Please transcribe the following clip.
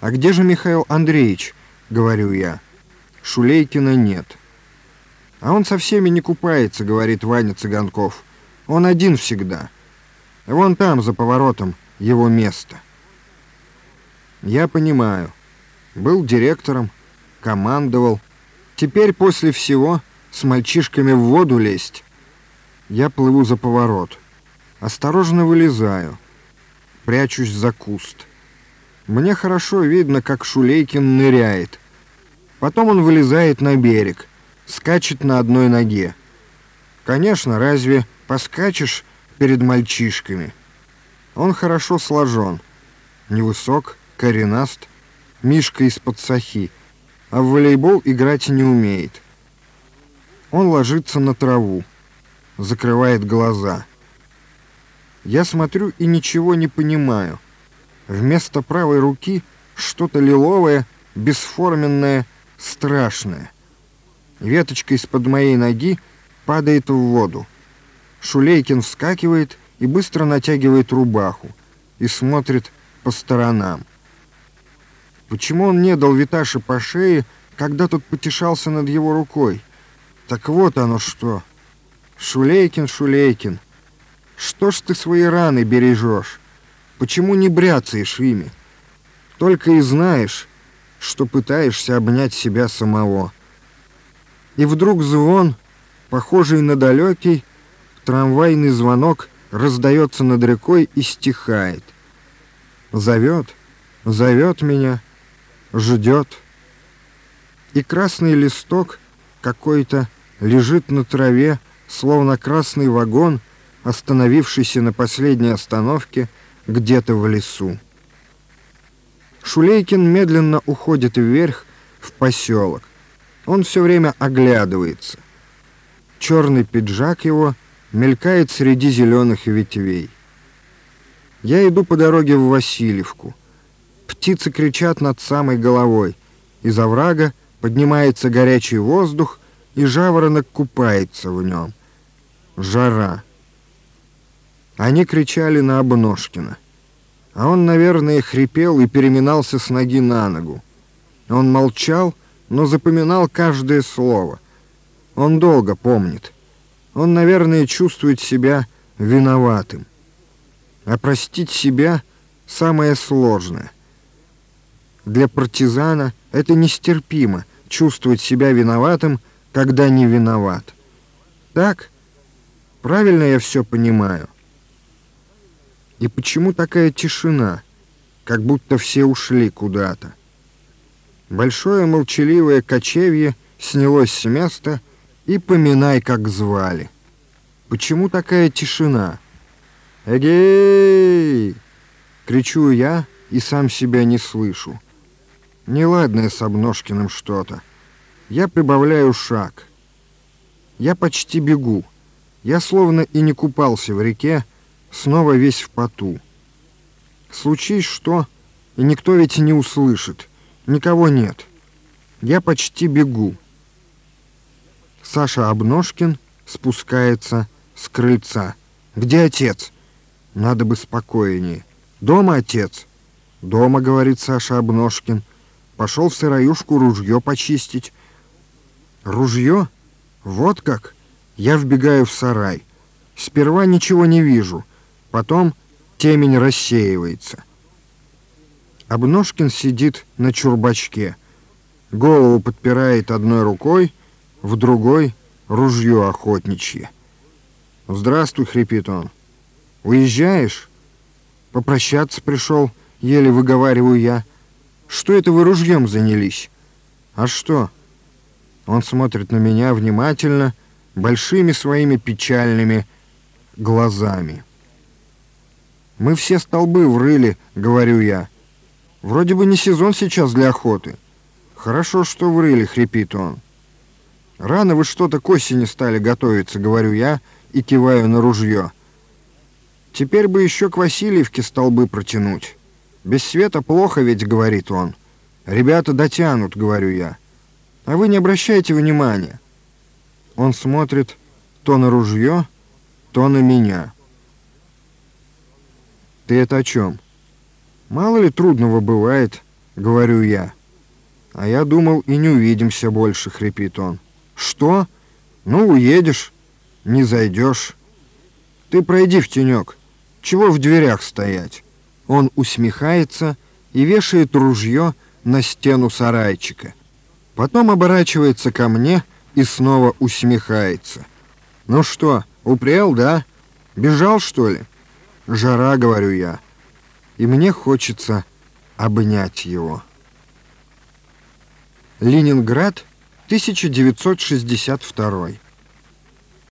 «А где же Михаил Андреевич?» — говорю я. «Шулейкина нет». «А он со всеми не купается», — говорит Ваня Цыганков. «Он один всегда. Вон там, за поворотом, его место». Я понимаю. Был директором, командовал. Теперь после всего с мальчишками в воду лезть. Я плыву за поворот. Осторожно вылезаю. Прячусь за куст. Мне хорошо видно, как Шулейкин ныряет. Потом он вылезает на берег, скачет на одной ноге. Конечно, разве поскачешь перед мальчишками? Он хорошо сложен, невысок, коренаст, Мишка из-под сахи, а в волейбол играть не умеет. Он ложится на траву, закрывает глаза. Я смотрю и ничего не понимаю. Вместо правой руки что-то лиловое, бесформенное, страшное. Веточка из-под моей ноги падает в воду. Шулейкин вскакивает и быстро натягивает рубаху и смотрит по сторонам. Почему он не дал Виташе по шее, когда тот потешался над его рукой? Так вот оно что. Шулейкин, Шулейкин, что ж ты свои раны бережешь? Почему не бряцаешь ими? Только и знаешь, что пытаешься обнять себя самого. И вдруг звон, похожий на далекий, трамвайный звонок раздается над рекой и стихает. Зовет, зовет меня, ждет. И красный листок какой-то лежит на траве, словно красный вагон, остановившийся на последней остановке где-то в лесу. Шулейкин медленно уходит вверх в поселок. Он все время оглядывается. Черный пиджак его мелькает среди зеленых ветвей. Я иду по дороге в Васильевку. Птицы кричат над самой головой. Из оврага поднимается горячий воздух, и жаворонок купается в нем. Жара. Они кричали на Обножкина. А он, наверное, хрипел и переминался с ноги на ногу. Он молчал, но запоминал каждое слово. Он долго помнит. Он, наверное, чувствует себя виноватым. А простить себя — самое сложное. Для партизана это нестерпимо — чувствовать себя виноватым, когда не виноват. Так? Правильно я все понимаю?» И почему такая тишина, как будто все ушли куда-то? Большое молчаливое кочевье снялось с места и поминай, как звали. Почему такая тишина? «Эгей!» — кричу я и сам себя не слышу. Неладное с Обножкиным что-то. Я прибавляю шаг. Я почти бегу. Я словно и не купался в реке, снова весь в поту. Случись что, и никто ведь не услышит. Никого нет. Я почти бегу. Саша Обножкин спускается с крыльца. «Где отец?» «Надо бы спокойнее». «Дома отец?» «Дома», — говорит Саша Обножкин. «Пошел в сыроюшку ружье почистить». «Ружье? Вот как?» Я вбегаю в сарай. Сперва ничего не вижу. Потом темень рассеивается. Обножкин сидит на чурбачке. Голову подпирает одной рукой, в другой — ружье охотничье. «Здравствуй», — хрипит он. «Уезжаешь?» «Попрощаться пришел», — еле выговариваю я. «Что это вы ружьем занялись?» «А что?» Он смотрит на меня внимательно, большими своими печальными глазами. «Мы все столбы врыли», — говорю я. «Вроде бы не сезон сейчас для охоты». «Хорошо, что врыли», — хрипит он. «Рано вы что-то к осени стали готовиться», — говорю я и киваю на ружье. «Теперь бы еще к Васильевке столбы протянуть. Без света плохо ведь», — говорит он. «Ребята дотянут», — говорю я. «А вы не обращайте внимания». Он смотрит то на ружье, то на меня. «Ты это о чем?» «Мало ли трудного бывает», — говорю я. А я думал, и не увидимся больше, хрипит он. Что? Ну, уедешь, не зайдешь. Ты пройди в тенек. Чего в дверях стоять? Он усмехается и вешает ружье на стену сарайчика. Потом оборачивается ко мне и снова усмехается. «Ну что, упрел, да? Бежал, что ли?» «Жара», — говорю я. И мне хочется обнять его. Ленинград, 1962